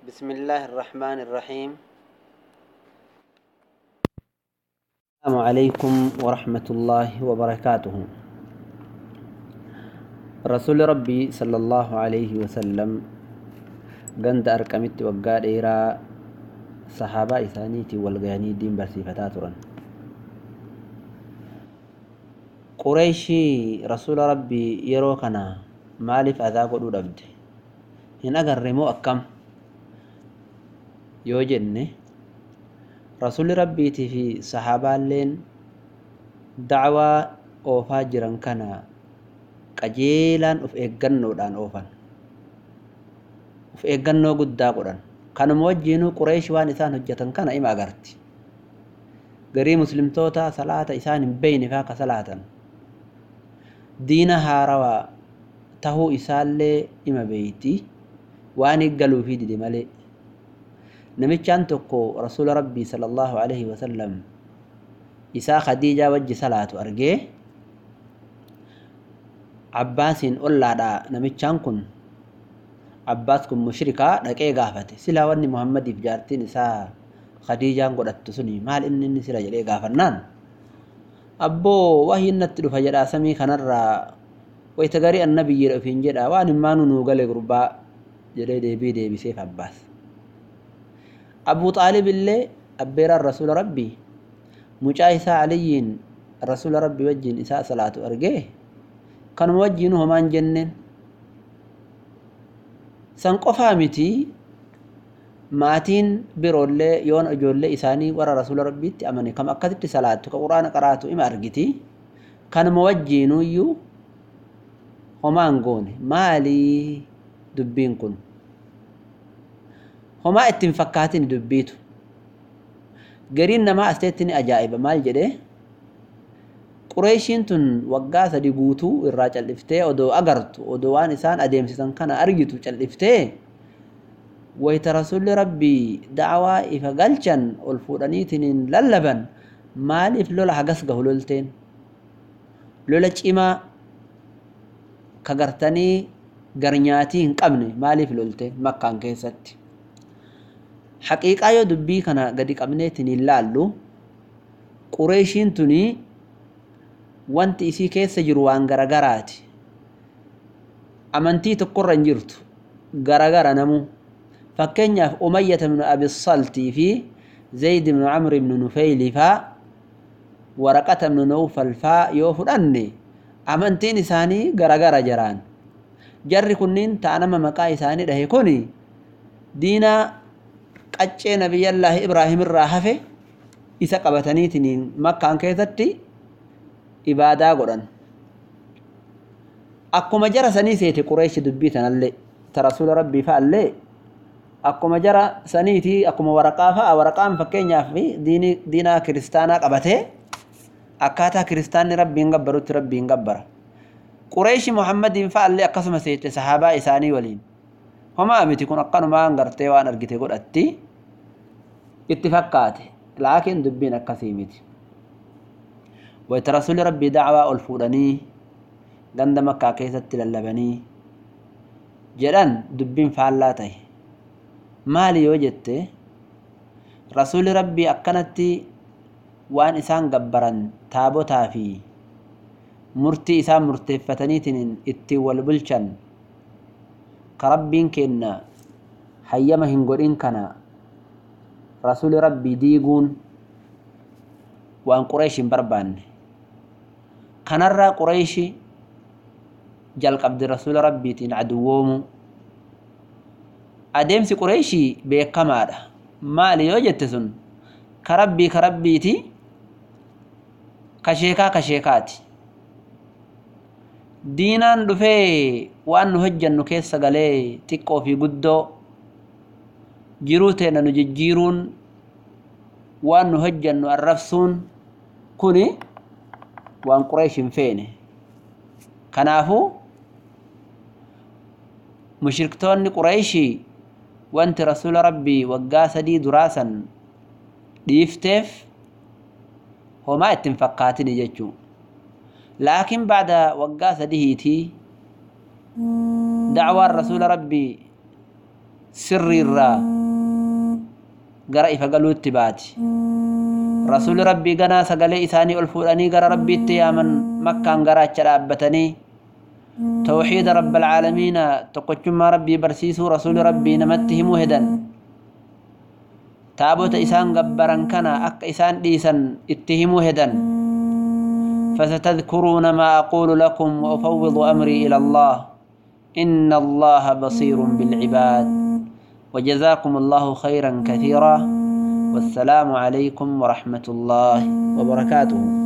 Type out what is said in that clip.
بسم الله الرحمن الرحيم. السلام عليكم ورحمة الله وبركاته. رسول ربي صلى الله عليه وسلم قند أركمت وقال إيرا صحابة إسانيتي والغاني دين برسيفتا تران قريشي رسول ربي يروكنا مالف أذا قدو دبد هنا قرمو أكم. Yoo jenne rasuulli rabbiitii fi sahaabaalleen dacwaa oofaa jiran kana qajeelaan uf eeggannoodhaan oofan. Uf eeggannoo guddaa godhan. Kanuma wajjiinuu qureesh waan isaan hojjetan kana ima agarti. Garii muslimtoota salaata isaan hin beeyne faa ka salaatan. Diina haarawaa tahuu isaallee ima beeyti waan eeggaluufii dide malee namichaan tokko rasuula rabbii sala allahu alaihi wasallam isaa khadiijaa wajji salaatu argee abbaasiin ollaadha namichaan kun. Abbaas kun mushrikaa dhaqee gaafate. Silaa wanni muhammadiif jaartiin isaa khadiijaan godhattu suni maal inni inni sira jedhee gaafannaan? Abboo wahiin natti dhufa jedhaa samii kanarraa. Wayta garii annabiyyiidha ofiin jedha waan himmaanu nuu gale gurbaa jedhee deebii deebiseef abbaas أبو طالب اللي أبير الرسول ربي. مجاهسة علي الرسول ربي وجين إساء صلاة أرجيه. كان موجينه همان جنن. سنقفا متي ماتين برولي يون أجولي إساني ورا رسول ربي أمني. كم أكدت صلاة كقرآن قرأت إما أرجتي. كان موجينه يو همان قوني. مالي دبين كن homaa ittiin fakkaatin dubbiitu gariin namaa asteettini ajaa'iba maal jedhee qureeshiin tun waggaa sadi guutuu irraa cal'iftee odoo agartu odoo waan isaan adeemsisan kana argitu cal'iftee wayta rasulli rabbii da'awaa ifa galchan ol fuudhaniitiniin lallaban maaliif lola hagas gahu lolteen lola cimaa ka gartanii garnyaatii hin qabne maaliif lolteen makkaan keessatti haqiiqaa yoo dubbii kana gadi qabneetiin hin laallu qureeshiin tuni wanti isii keessa jiru waan garagaraati amantii tokkorra hin jirtu garagara namu fakkeenyaaf umayyata ibnu abisaltii fi zayd ibnu camr ibnu nufeyli faa waraqata ibnu nawfal faa yoo fudhanne amantiin isaanii garagara jiraan jarri kunniin ta'a nama maqaa isaanii dhahe kuni diinaa qaccee nabiyyallaahi ibraahim irraa hafe isa qabataniitiin makkaan keessatti ibaadaa godhan. Akkuma jara sanii seete qureeshi dubbii tanallee ta rasuula rabbii fa'allee akkuma jara saniiti akkuma waraqaa fa'a waraqaan fakkeenyaaf diinaa kiristaanaa qabatee akkaataa kiristaanni rabbiin gabbarutti rabbiin gabbara. Qureeshi muhammadiin fa'allee akkasuma seete sahaabaa isaanii waliin homaa miti kun akkanumaan gartee waan argite godhatti itti fakkaate laakiin dubbiin akkasii miti wayta rasuli rabbii dacwaa ol fuudhanii ganda makkaa keessatti lallabanii jedhan dubbiin faallaa tahe maali yoo jette rasuli rabbii akkanatti waan isaan gabbaran taabotaa fi murtii isaan murteeffataniitiin ittiin wal bulchan ka rabbiin kenna hayyama hin godhin kana rasuli rabbii diiguun waan qureesh hin barbaanne kanarraa qureeshi jalqabdi rasula rabbiitiin aduwwoomu adeemsi qureeshii beekamaadha maali yoo jette sun ka rabbii ka rabbiiti ka sheekaa ka sheekaati diinaan dhufee waan nu hojjannu keessa galee xiqqoo fi guddoo جيروتين نججيرون وان نهجن الرفسون كوني وان قريش فيني كنافو مشركتون قريشي وانت رسول ربي وقاسدي دراسا ديفتف وما يتنفقاتني ججو لكن بعد وقاسديه تي دعوة الرسول ربي سر gara ifa galuutti baati rasuuli rabbii ganaa sagalee isaanii ol fuudhanii gara rabbiitti yaaman makkaan garaacha dhaabbatanii tawxiida rabbalcaalamiina tokkochummaa rabbii barsiisuu rasuuli rabbii namatti himuu hedan taabota isaan gabbaran kana akka isaan dhiisan itti himuu hedan فستذكرون ما أقول لكم وأفوض أمري إلى الله إن الله بصير بالعباد وجزاكم الله خيرا كثيرا. والسلام عليكم ورحمة الله وبركاته.